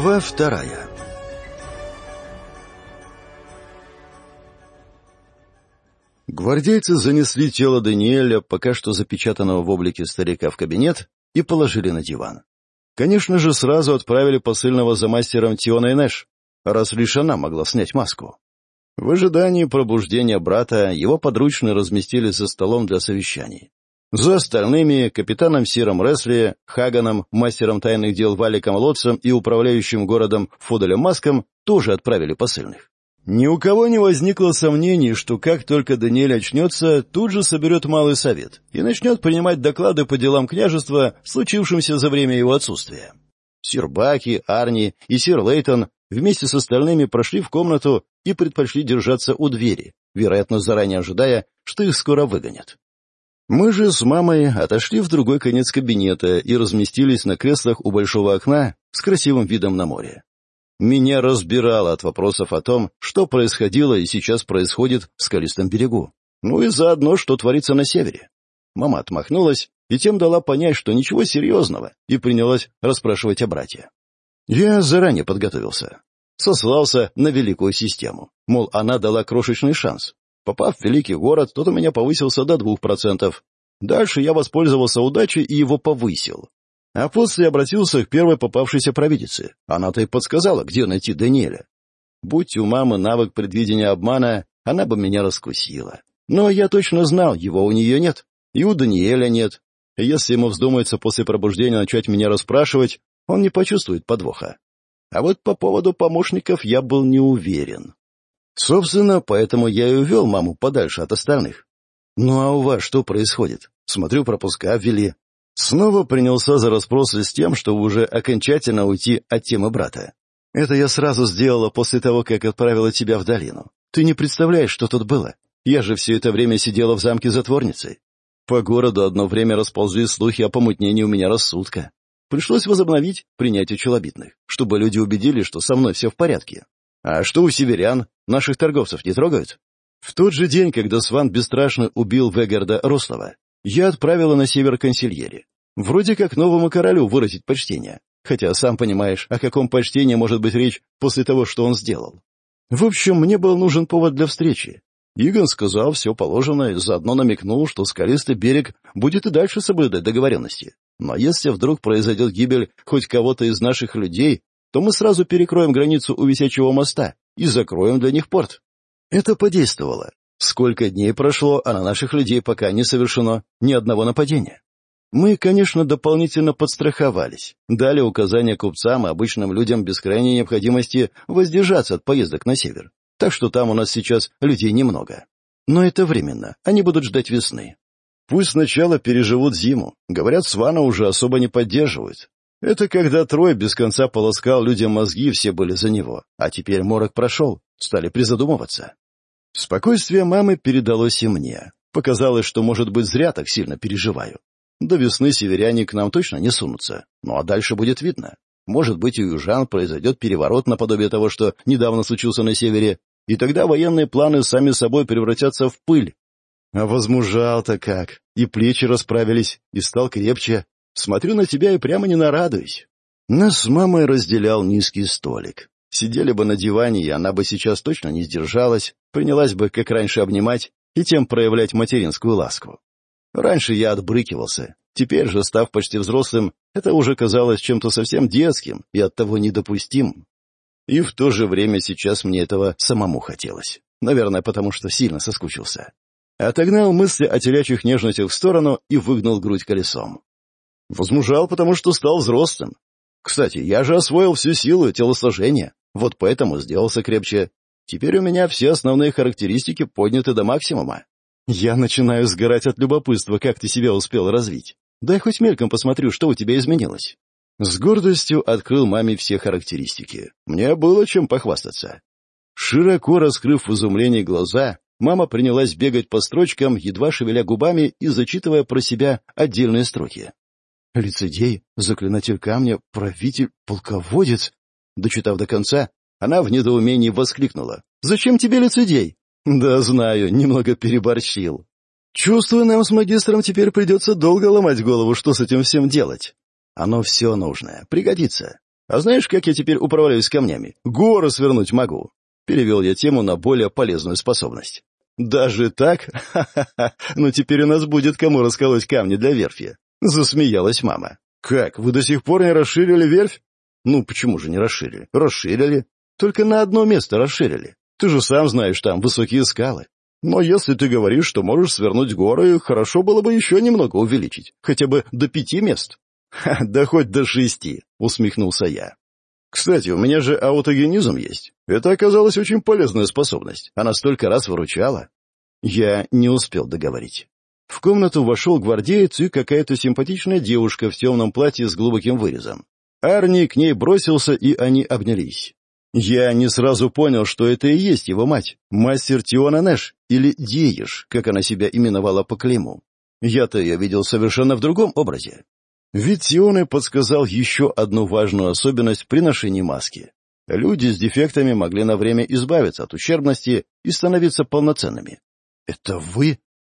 Глава вторая Гвардейцы занесли тело Даниэля, пока что запечатанного в облике старика в кабинет, и положили на диван. Конечно же, сразу отправили посыльного за мастером Тиона и Нэш, раз лишь она могла снять маску. В ожидании пробуждения брата его подручно разместили за столом для совещаний. За остальными капитаном Сиром Ресли, Хаганом, мастером тайных дел Валиком Лотцем и управляющим городом Фудалем Маском тоже отправили посыльных. Ни у кого не возникло сомнений, что как только Даниэль очнется, тут же соберет малый совет и начнет принимать доклады по делам княжества, случившимся за время его отсутствия. Сир Баки, Арни и сир Лейтон вместе с остальными прошли в комнату и предпочли держаться у двери, вероятно, заранее ожидая, что их скоро выгонят. Мы же с мамой отошли в другой конец кабинета и разместились на креслах у большого окна с красивым видом на море. Меня разбирало от вопросов о том, что происходило и сейчас происходит в скалистом берегу. Ну и заодно, что творится на севере. Мама отмахнулась и тем дала понять, что ничего серьезного, и принялась расспрашивать о брате. Я заранее подготовился. Сослался на великую систему. Мол, она дала крошечный шанс, Попав в великий город, тот у меня повысился до двух процентов. Дальше я воспользовался удачей и его повысил. А после обратился к первой попавшейся провидице. Она-то и подсказала, где найти Даниэля. Будь у мамы навык предвидения обмана, она бы меня раскусила. Но я точно знал, его у нее нет. И у Даниэля нет. Если ему вздумается после пробуждения начать меня расспрашивать, он не почувствует подвоха. А вот по поводу помощников я был не уверен. Собственно, поэтому я и увел маму подальше от остальных. Ну а у вас что происходит? Смотрю, пропуска ввели. Снова принялся за расспросы с тем, чтобы уже окончательно уйти от темы брата. Это я сразу сделала после того, как отправила тебя в долину. Ты не представляешь, что тут было. Я же все это время сидела в замке затворницы. По городу одно время расползли слухи о помутнении у меня рассудка. Пришлось возобновить принятие челобитных, чтобы люди убедились, что со мной все в порядке. А что у северян? Наших торговцев не трогают? В тот же день, когда Сван бесстрашно убил Вегарда Рослова, я отправила на север консильери. Вроде как новому королю выразить почтение. Хотя, сам понимаешь, о каком почтении может быть речь после того, что он сделал. В общем, мне был нужен повод для встречи. Игон сказал все положенное, заодно намекнул, что скалистый берег будет и дальше соблюдать договоренности. Но если вдруг произойдет гибель хоть кого-то из наших людей, то мы сразу перекроем границу у висячего моста и закроем для них порт. Это подействовало. Сколько дней прошло, а на наших людей пока не совершено ни одного нападения. Мы, конечно, дополнительно подстраховались, дали указания купцам и обычным людям без крайней необходимости воздержаться от поездок на север, так что там у нас сейчас людей немного. Но это временно, они будут ждать весны. Пусть сначала переживут зиму, говорят, свана уже особо не поддерживают, это когда Трой без конца полоскал людям мозги, все были за него. А теперь морок прошел, стали призадумываться. Спокойствие мамы передалось и мне. Показалось, что, может быть, зря так сильно переживаю. До весны северяне к нам точно не сунутся. Ну а дальше будет видно. Может быть, у южан произойдет переворот наподобие того, что недавно случился на севере, и тогда военные планы сами собой превратятся в пыль. А возмужал-то как! И плечи расправились, и стал крепче, Смотрю на тебя и прямо не нарадуюсь. Нас с мамой разделял низкий столик. Сидели бы на диване, и она бы сейчас точно не сдержалась, принялась бы, как раньше, обнимать и тем проявлять материнскую ласку. Раньше я отбрыкивался, теперь же, став почти взрослым, это уже казалось чем-то совсем детским и оттого недопустимым. И в то же время сейчас мне этого самому хотелось. Наверное, потому что сильно соскучился. Отогнал мысли о телячьих нежностях в сторону и выгнал грудь колесом. Возмужал, потому что стал взрослым. Кстати, я же освоил всю силу и телосложение, вот поэтому сделался крепче. Теперь у меня все основные характеристики подняты до максимума. Я начинаю сгорать от любопытства, как ты себя успел развить. Дай хоть мельком посмотрю, что у тебя изменилось. С гордостью открыл маме все характеристики. Мне было чем похвастаться. Широко раскрыв в изумлении глаза, мама принялась бегать по строчкам, едва шевеля губами и зачитывая про себя отдельные строки. Лицедей, заклинатель камня, правитель, полководец. Дочитав до конца, она в недоумении воскликнула. «Зачем тебе лицедей?» «Да знаю, немного переборщил». «Чувствую, нам с магистром теперь придется долго ломать голову, что с этим всем делать. Оно все нужное, пригодится. А знаешь, как я теперь управляюсь камнями? Горы свернуть могу». Перевел я тему на более полезную способность. «Даже так? Ха-ха-ха! Ну теперь у нас будет кому расколоть камни для верфи. Засмеялась мама. «Как? Вы до сих пор не расширили верфь?» «Ну, почему же не расширили?» «Расширили. Только на одно место расширили. Ты же сам знаешь, там высокие скалы. Но если ты говоришь, что можешь свернуть горы, хорошо было бы еще немного увеличить. Хотя бы до пяти мест». да хоть до шести», — усмехнулся я. «Кстати, у меня же аутогенизм есть. Это оказалась очень полезная способность. Она столько раз выручала». Я не успел договорить. В комнату вошел гвардеец и какая-то симпатичная девушка в темном платье с глубоким вырезом. Арни к ней бросился, и они обнялись. Я не сразу понял, что это и есть его мать, мастер Тиона Нэш, или Диеш, как она себя именовала по клейму. Я-то ее видел совершенно в другом образе. Вид Тионы подсказал еще одну важную особенность при ношении маски. Люди с дефектами могли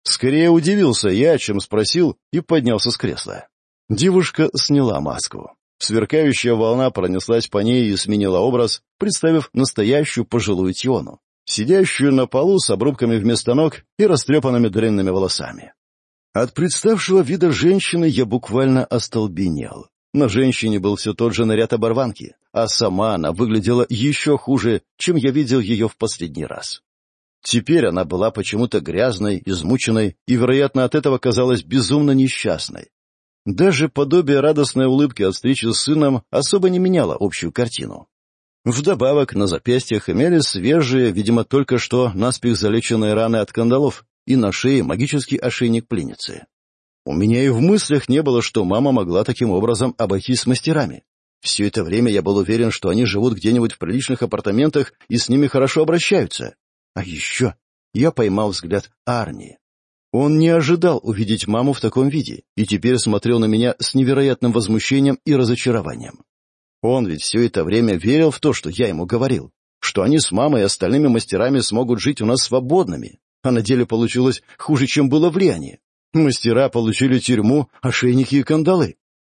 Скорее удивился я, чем спросил, и поднялся с кресла. Девушка сняла маску. Сверкающая волна пронеслась по ней и сменила образ, представив настоящую пожилую Тиону, сидящую на полу с обрубками вместо ног и растрепанными длинными волосами. От представшего вида женщины я буквально остолбенел. На женщине был все тот же наряд оборванки, а сама она выглядела еще хуже, чем я видел ее в последний раз. Теперь она была почему-то грязной, измученной и, вероятно, от этого казалась безумно несчастной. Даже подобие радостной улыбки от встречи с сыном особо не меняло общую картину. Вдобавок на запястьях имели свежие, видимо, только что наспех залеченные раны от кандалов и на шее магический ошейник пленницы. У меня и в мыслях не было, что мама могла таким образом обойтись с мастерами. Все это время я был уверен, что они живут где-нибудь в приличных апартаментах и с ними хорошо обращаются. А еще я поймал взгляд Арни. Он не ожидал увидеть маму в таком виде и теперь смотрел на меня с невероятным возмущением и разочарованием. Он ведь все это время верил в то, что я ему говорил, что они с мамой и остальными мастерами смогут жить у нас свободными, а на деле получилось хуже, чем было в Лиане. Мастера получили тюрьму, ошейники и кандалы.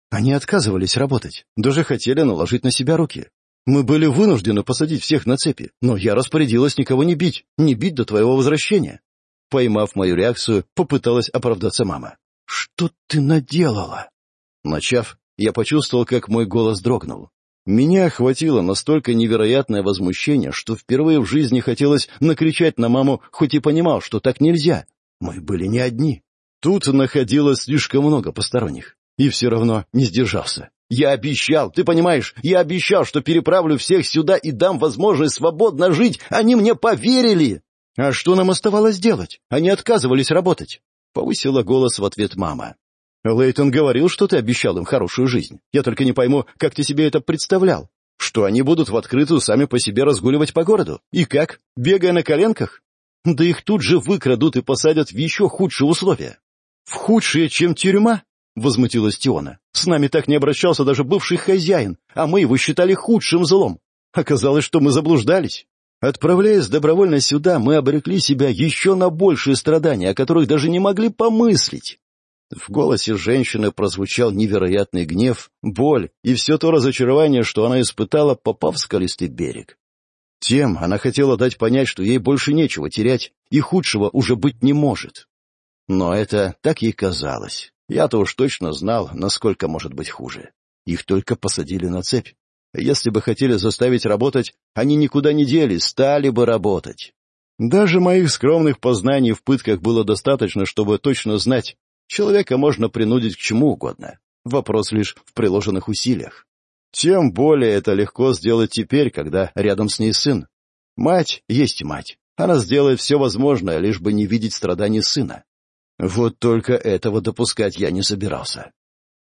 Они отказывались работать, даже хотели наложить на себя руки, мы были вынуждены посадить всех на цепи, но я распорядилась никого не бить, не бить до твоего возвращения. Поймав мою реакцию, попыталась оправдаться мама. «Что ты наделала?» Начав, я почувствовал, как мой голос дрогнул. Меня охватило настолько невероятное возмущение, что впервые в жизни хотелось накричать на маму, хоть и понимал, что так нельзя. Мы были не одни. Тут находилось слишком много посторонних, и все равно не сдержался. Я обещал, ты понимаешь, я обещал, что переправлю всех сюда и дам возможность свободно жить. Они мне поверили. А что нам оставалось делать? Они отказывались работать. Повысила голос в ответ мама. Лейтон говорил, что ты обещал им хорошую жизнь. Я только не пойму, как ты себе это представлял. Что они будут в открытую сами по себе разгуливать по городу? И как? Бегая на коленках? Да их тут же выкрадут и посадят в еще худшие условия. В худшие, чем тюрьма? Возмутилась Тиона. «С нами так не обращался даже бывший хозяин, а мы его считали худшим злом. Оказалось, что мы заблуждались. Отправляясь добровольно сюда, мы обрекли себя еще на большие страдания, о которых даже не могли помыслить». В голосе женщины прозвучал невероятный гнев, боль и все то разочарование, что она испытала, попав в скалистый берег. Тем она хотела дать понять, что ей больше нечего терять и худшего уже быть не может. Но это так ей казалось. Я-то уж точно знал, насколько может быть хуже. Их только посадили на цепь. Если бы хотели заставить работать, они никуда не делись, стали бы работать. Даже моих скромных познаний в пытках было достаточно, чтобы точно знать, человека можно принудить к чему угодно. Вопрос лишь в приложенных усилиях. Тем более это легко сделать теперь, когда рядом с ней сын. Мать есть мать. Она сделает все возможное, лишь бы не видеть страданий сына. Вот только этого допускать я не собирался.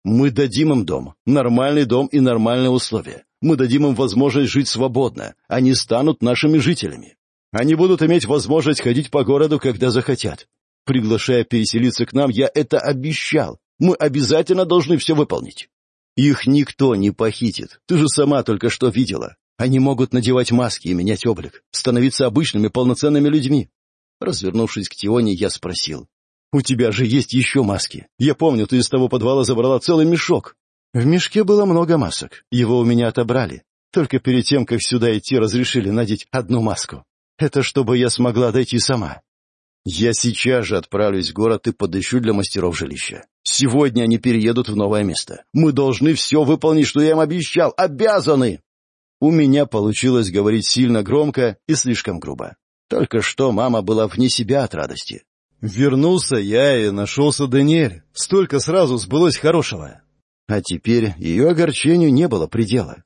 Мы дадим им дом, нормальный дом и нормальные условия. Мы дадим им возможность жить свободно. Они станут нашими жителями. Они будут иметь возможность ходить по городу, когда захотят. Приглашая переселиться к нам, я это обещал. Мы обязательно должны все выполнить. Их никто не похитит. Ты же сама только что видела. Они могут надевать маски и менять облик, становиться обычными полноценными людьми. Развернувшись к Тионе, я спросил. У тебя же есть еще маски. Я помню, ты из того подвала забрала целый мешок. В мешке было много масок. Его у меня отобрали. Только перед тем, как сюда идти, разрешили надеть одну маску. Это чтобы я смогла дойти сама. Я сейчас же отправлюсь в город и подыщу для мастеров жилища. Сегодня они переедут в новое место. Мы должны все выполнить, что я им обещал. Обязаны!» У меня получилось говорить сильно громко и слишком грубо. Только что мама была вне себя от радости вернулся я и нашелся Даниэль. Столько сразу сбылось хорошего. А теперь ее огорчению не было предела.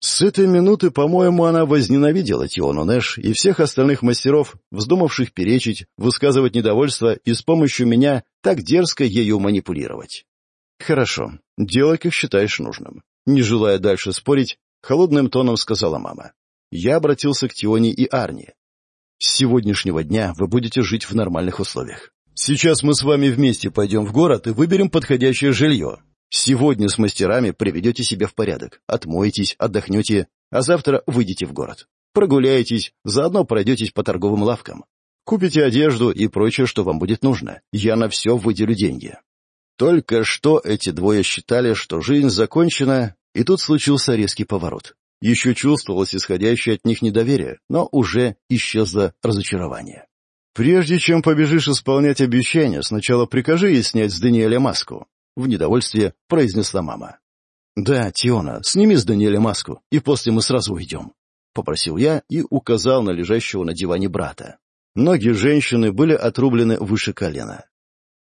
С этой минуты, по-моему, она возненавидела Тиону Нэш и всех остальных мастеров, вздумавших перечить, высказывать недовольство и с помощью меня так дерзко ею манипулировать. «Хорошо, делай, как считаешь нужным». Не желая дальше спорить, холодным тоном сказала мама. Я обратился к Тионе и Арни. С сегодняшнего дня вы будете жить в нормальных условиях. Сейчас мы с вами вместе пойдем в город и выберем подходящее жилье. Сегодня с мастерами приведете себя в порядок, отмоетесь, отдохнете, а завтра выйдете в город. Прогуляетесь, заодно пройдетесь по торговым лавкам. Купите одежду и прочее, что вам будет нужно. Я на все выделю деньги. Только что эти двое считали, что жизнь закончена, и тут случился резкий поворот. Еще чувствовалось исходящее от них недоверие, но уже исчезло разочарование. «Прежде чем побежишь исполнять обещание, сначала прикажи ей снять с Даниэля маску», — в недовольстве произнесла мама. «Да, Тиона, сними с Даниэля маску, и после мы сразу уйдем», — попросил я и указал на лежащего на диване брата. Ноги женщины были отрублены выше колена.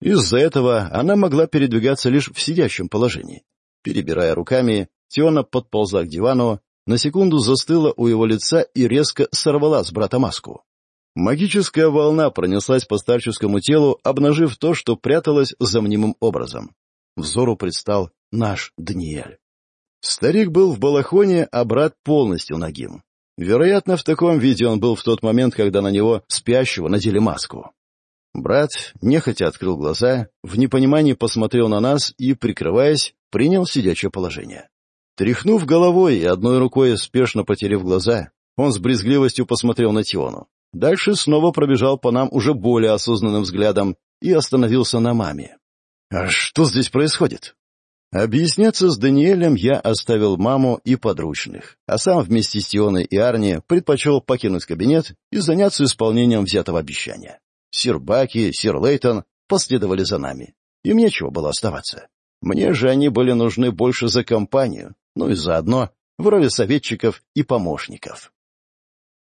Из-за этого она могла передвигаться лишь в сидящем положении. Перебирая руками, Тиона подползла к дивану на секунду застыла у его лица и резко сорвала с брата маску. Магическая волна пронеслась по старческому телу, обнажив то, что пряталось за мнимым образом. Взору предстал наш Даниэль. Старик был в балахоне, а брат полностью нагим. Вероятно, в таком виде он был в тот момент, когда на него спящего надели маску. Брат нехотя открыл глаза, в непонимании посмотрел на нас и, прикрываясь, принял сидячее положение. Тряхнув головой и одной рукой спешно потеряв глаза, он с брезгливостью посмотрел на Тиону. Дальше снова пробежал по нам уже более осознанным взглядом и остановился на маме. «А что здесь происходит?» Объясняться с Даниэлем я оставил маму и подручных, а сам вместе с Тионой и Арни предпочел покинуть кабинет и заняться исполнением взятого обещания. Сир Баки, сир Лейтон последовали за нами. Им нечего было оставаться. Мне же они были нужны больше за компанию, ну и заодно в роли советчиков и помощников.